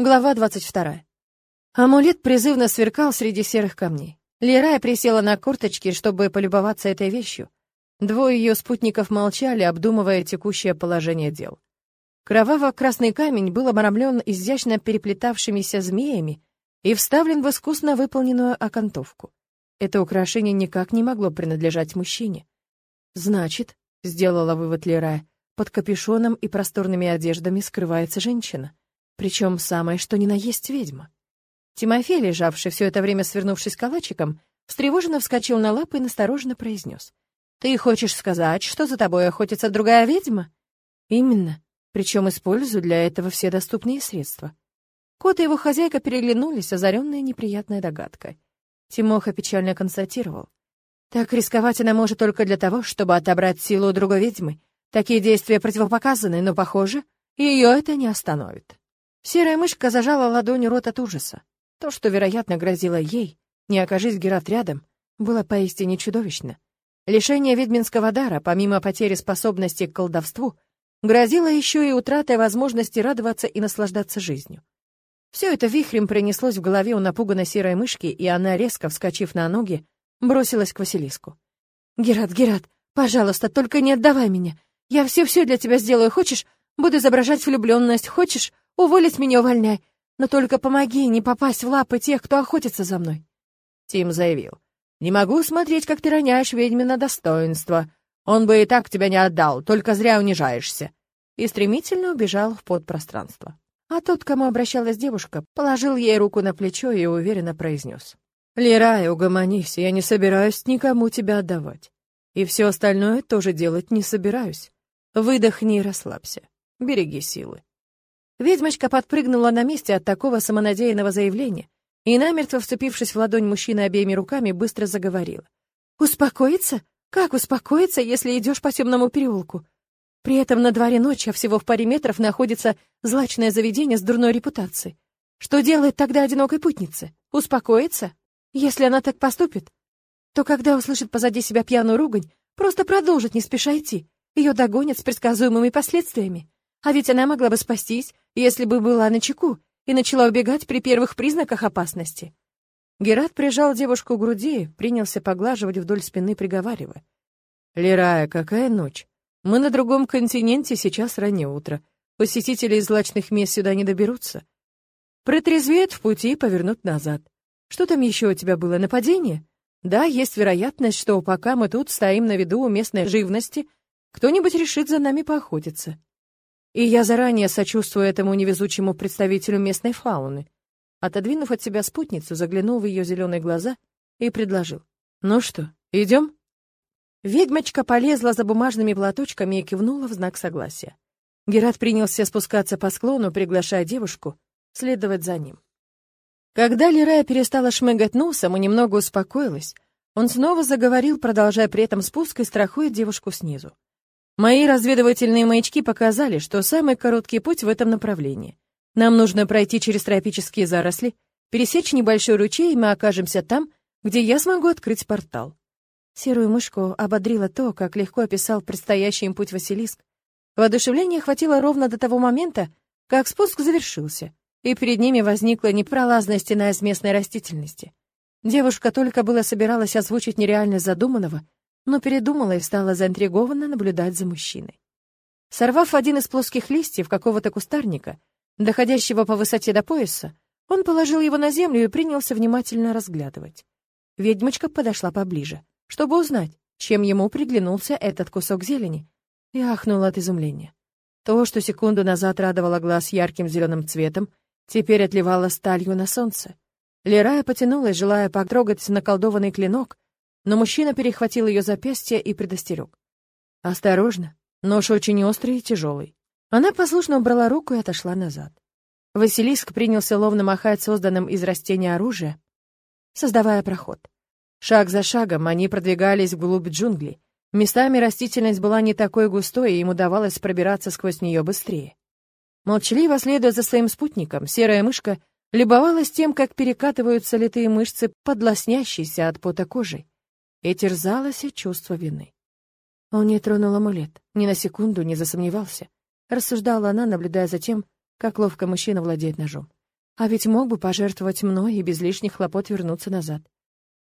Глава 22. Амулет призывно сверкал среди серых камней. Лерая присела на корточки, чтобы полюбоваться этой вещью. Двое ее спутников молчали, обдумывая текущее положение дел. Кроваво-красный камень был обрамлен изящно переплетавшимися змеями и вставлен в искусно выполненную окантовку. Это украшение никак не могло принадлежать мужчине. «Значит», — сделала вывод Лерая, — «под капюшоном и просторными одеждами скрывается женщина». Причем самое что ни на есть ведьма. Тимофей, лежавший все это время свернувшись калачиком, встревоженно вскочил на лапы и настороженно произнес. «Ты хочешь сказать, что за тобой охотится другая ведьма?» «Именно. Причем использую для этого все доступные средства». Кот и его хозяйка переглянулись, озаренные неприятной догадкой. Тимоха печально констатировал. «Так рисковать она может только для того, чтобы отобрать силу у другой ведьмы. Такие действия противопоказаны, но, похоже, ее это не остановит». Серая мышка зажала ладонью рот от ужаса. То, что, вероятно, грозило ей, не окажись Герат рядом, было поистине чудовищно. Лишение ведьминского дара, помимо потери способности к колдовству, грозило еще и утратой возможности радоваться и наслаждаться жизнью. Все это вихрем принеслось в голове у напуганной серой мышки, и она, резко вскочив на ноги, бросилась к Василиску. «Герат, Герат, пожалуйста, только не отдавай меня. Я все-все для тебя сделаю. Хочешь, буду изображать влюбленность. Хочешь, Уволить меня увольняй, но только помоги не попасть в лапы тех, кто охотится за мной. Тим заявил. «Не могу смотреть, как ты роняешь ведьмина достоинство. Он бы и так тебя не отдал, только зря унижаешься». И стремительно убежал в подпространство. А тот, кому обращалась девушка, положил ей руку на плечо и уверенно произнес. «Лерай, угомонись, я не собираюсь никому тебя отдавать. И все остальное тоже делать не собираюсь. Выдохни и расслабься. Береги силы. Ведьмочка подпрыгнула на месте от такого самонадеянного заявления и, намертво вцепившись в ладонь мужчины обеими руками, быстро заговорила. «Успокоиться? Как успокоиться, если идешь по темному переулку? При этом на дворе ночи, а всего в паре метров, находится злачное заведение с дурной репутацией. Что делает тогда одинокой путнице? Успокоиться? Если она так поступит, то когда услышит позади себя пьяную ругань, просто продолжит не спеша идти. Ее догонят с предсказуемыми последствиями. А ведь она могла бы спастись, если бы была на чеку и начала убегать при первых признаках опасности. Герат прижал девушку к груди, принялся поглаживать вдоль спины, приговаривая. «Лерая, какая ночь? Мы на другом континенте, сейчас раннее утро. Посетители из злачных мест сюда не доберутся. Протрезвеют в пути и повернут назад. Что там еще у тебя было, нападение? Да, есть вероятность, что пока мы тут стоим на виду у местной живности, кто-нибудь решит за нами поохотиться. И я заранее сочувствую этому невезучему представителю местной фауны. Отодвинув от себя спутницу, заглянул в ее зеленые глаза и предложил. «Ну что, идем?» Ведьмочка полезла за бумажными платочками и кивнула в знак согласия. Герат принялся спускаться по склону, приглашая девушку следовать за ним. Когда Лирая перестала шмыгать носом и немного успокоилась, он снова заговорил, продолжая при этом спуск и страхуя девушку снизу. Мои разведывательные маячки показали, что самый короткий путь в этом направлении. Нам нужно пройти через тропические заросли, пересечь небольшой ручей, и мы окажемся там, где я смогу открыть портал. Серую мышку ободрило то, как легко описал предстоящий им путь Василиск. Воодушевление хватило ровно до того момента, как спуск завершился, и перед ними возникла непролазная стена из местной растительности. Девушка только было собиралась озвучить нереальность задуманного, но передумала и стала заинтригованно наблюдать за мужчиной. Сорвав один из плоских листьев какого-то кустарника, доходящего по высоте до пояса, он положил его на землю и принялся внимательно разглядывать. Ведьмочка подошла поближе, чтобы узнать, чем ему приглянулся этот кусок зелени, и ахнула от изумления. То, что секунду назад радовало глаз ярким зеленым цветом, теперь отливало сталью на солнце. Лерая потянулась, желая потрогать наколдованный клинок, но мужчина перехватил ее запястье и предостерег. «Осторожно, нож очень острый и тяжелый». Она послушно убрала руку и отошла назад. Василиск принялся ловно махать созданным из растения оружие, создавая проход. Шаг за шагом они продвигались вглубь джунглей. Местами растительность была не такой густой, и им удавалось пробираться сквозь нее быстрее. Молчаливо следуя за своим спутником, серая мышка любовалась тем, как перекатываются литые мышцы под от пота кожей и терзалось чувство вины. Он не тронул амулет, ни на секунду не засомневался. Рассуждала она, наблюдая за тем, как ловко мужчина владеет ножом. А ведь мог бы пожертвовать мной и без лишних хлопот вернуться назад.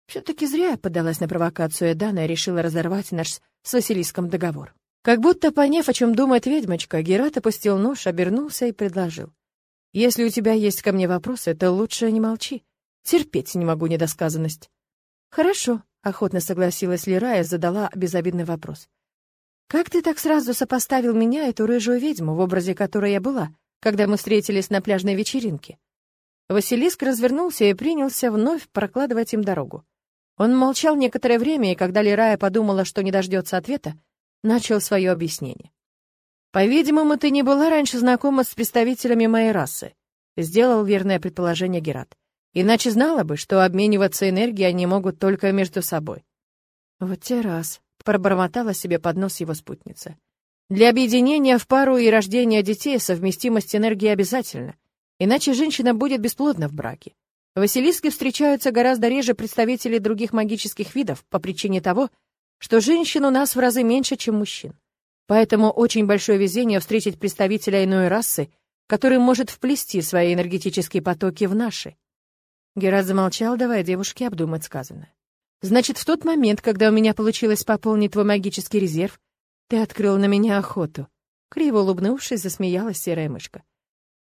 Все-таки зря я поддалась на провокацию Эдана и решила разорвать наш с Василиском договор. Как будто поняв, о чем думает ведьмочка, Герат опустил нож, обернулся и предложил. «Если у тебя есть ко мне вопросы, то лучше не молчи. Терпеть не могу недосказанность». «Хорошо», — охотно согласилась Лира и задала безобидный вопрос. «Как ты так сразу сопоставил меня, эту рыжую ведьму, в образе которой я была, когда мы встретились на пляжной вечеринке?» Василиск развернулся и принялся вновь прокладывать им дорогу. Он молчал некоторое время, и когда Лирая подумала, что не дождется ответа, начал свое объяснение. «По-видимому, ты не была раньше знакома с представителями моей расы», — сделал верное предположение Герат. «Иначе знала бы, что обмениваться энергией они могут только между собой». «Вот те раз», — пробормотала себе под нос его спутница. «Для объединения в пару и рождения детей совместимость энергии обязательна, иначе женщина будет бесплодна в браке. Василиски встречаются гораздо реже представителей других магических видов по причине того, что женщин у нас в разы меньше, чем мужчин. Поэтому очень большое везение встретить представителя иной расы, который может вплести свои энергетические потоки в наши. Герат замолчал, давая девушке обдумать сказанное. Значит, в тот момент, когда у меня получилось пополнить твой магический резерв, ты открыл на меня охоту. Криво улыбнувшись, засмеялась серая мышка.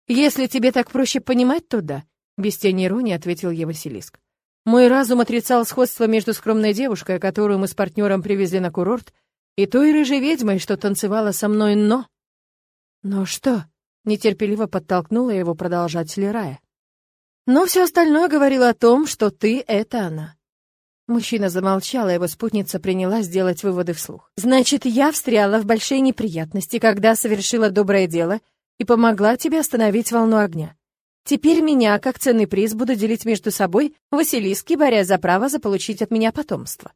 Если тебе так проще понимать, то да, без тени иронии ответил ей Василиск. Мой разум отрицал сходство между скромной девушкой, которую мы с партнером привезли на курорт, и той рыжей ведьмой, что танцевала со мной, но... Но что? Нетерпеливо подтолкнула его продолжать Лерая. Но все остальное говорило о том, что ты — это она. Мужчина замолчал, а его спутница принялась делать выводы вслух. «Значит, я встряла в большие неприятности, когда совершила доброе дело и помогла тебе остановить волну огня. Теперь меня, как ценный приз, буду делить между собой Василиски, борясь за право заполучить от меня потомство.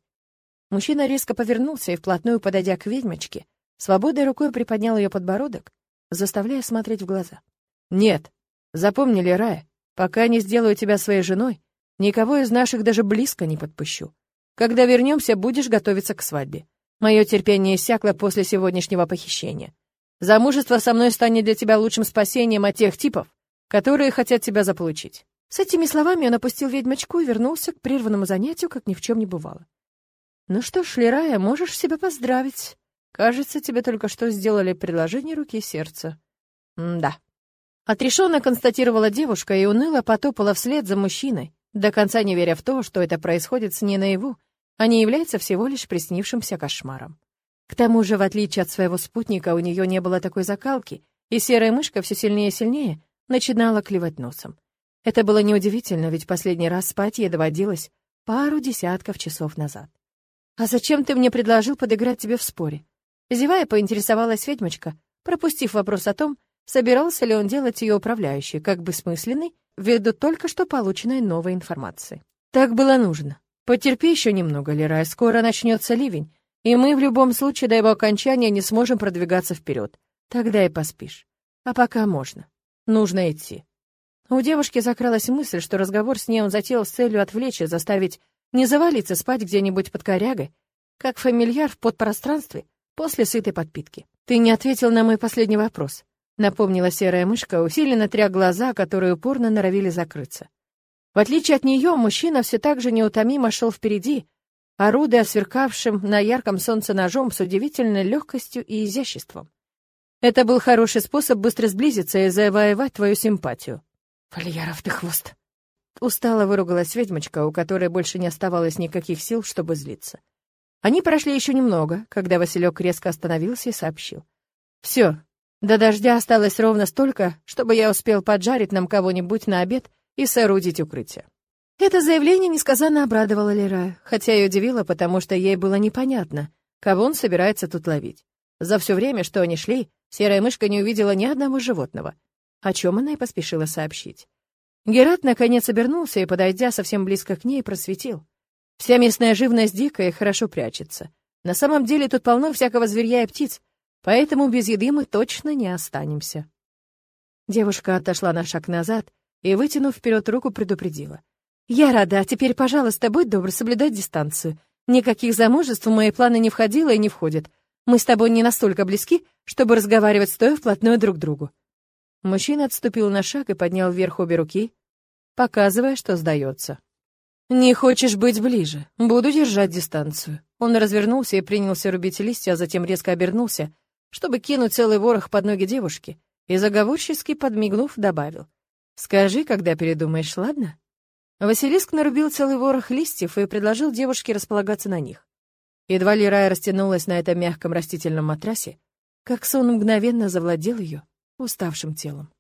Мужчина резко повернулся и, вплотную подойдя к ведьмочке, свободной рукой приподнял ее подбородок, заставляя смотреть в глаза. «Нет, запомни, Лерая, пока не сделаю тебя своей женой, никого из наших даже близко не подпущу. Когда вернемся, будешь готовиться к свадьбе. Мое терпение иссякло после сегодняшнего похищения. Замужество со мной станет для тебя лучшим спасением от тех типов, которые хотят тебя заполучить». С этими словами он опустил ведьмочку и вернулся к прерванному занятию, как ни в чем не бывало. «Ну что ж, Лерая, можешь себя поздравить. Кажется, тебе только что сделали предложение руки и сердца». «Да». Отрешенно констатировала девушка и уныло потопала вслед за мужчиной, до конца не веря в то, что это происходит с ней наяву, а не является всего лишь приснившимся кошмаром. К тому же, в отличие от своего спутника, у нее не было такой закалки, и серая мышка все сильнее и сильнее начинала клевать носом. Это было неудивительно, ведь последний раз спать ей доводилось пару десятков часов назад. «А зачем ты мне предложил подыграть тебе в споре?» Зевая, поинтересовалась ведьмочка, пропустив вопрос о том, собирался ли он делать ее управляющей, как бы смысленный, ввиду только что полученной новой информации. «Так было нужно. Потерпи еще немного, Лерай, скоро начнется ливень, и мы в любом случае до его окончания не сможем продвигаться вперед. Тогда и поспишь. А пока можно». Нужно идти. У девушки закралась мысль, что разговор с ней он затеял с целью отвлечь и заставить не завалиться спать где-нибудь под корягой, как фамильяр в подпространстве после сытой подпитки. «Ты не ответил на мой последний вопрос», — напомнила серая мышка, усиленно тря глаза, которые упорно норовили закрыться. В отличие от нее, мужчина все так же неутомимо шел впереди, орудуя сверкавшим на ярком солнце ножом с удивительной легкостью и изяществом. Это был хороший способ быстро сблизиться и завоевать твою симпатию. Фольяров ты хвост. Устало выругалась ведьмочка, у которой больше не оставалось никаких сил, чтобы злиться. Они прошли еще немного, когда Василек резко остановился и сообщил. «Все, до дождя осталось ровно столько, чтобы я успел поджарить нам кого-нибудь на обед и соорудить укрытие». Это заявление несказанно обрадовало Лера, хотя и удивило, потому что ей было непонятно, кого он собирается тут ловить. За все время, что они шли, серая мышка не увидела ни одного животного, о чем она и поспешила сообщить. Герат наконец обернулся и, подойдя совсем близко к ней, просветил. Вся местная живность дикая и хорошо прячется. На самом деле тут полно всякого зверья и птиц, поэтому без еды мы точно не останемся. Девушка отошла на шаг назад и, вытянув вперед руку, предупредила. «Я рада, а теперь, пожалуйста, будь добр соблюдать дистанцию. Никаких замужеств в мои планы не входило и не входит. Мы с тобой не настолько близки, чтобы разговаривать стоя вплотную друг к другу. Мужчина отступил на шаг и поднял вверх обе руки, показывая, что сдается. «Не хочешь быть ближе? Буду держать дистанцию». Он развернулся и принялся рубить листья, а затем резко обернулся, чтобы кинуть целый ворох под ноги девушки, и заговорчески подмигнув, добавил. «Скажи, когда передумаешь, ладно?» Василиск нарубил целый ворох листьев и предложил девушке располагаться на них. Едва ли Рая растянулась на этом мягком растительном матрасе, как сон мгновенно завладел ее уставшим телом.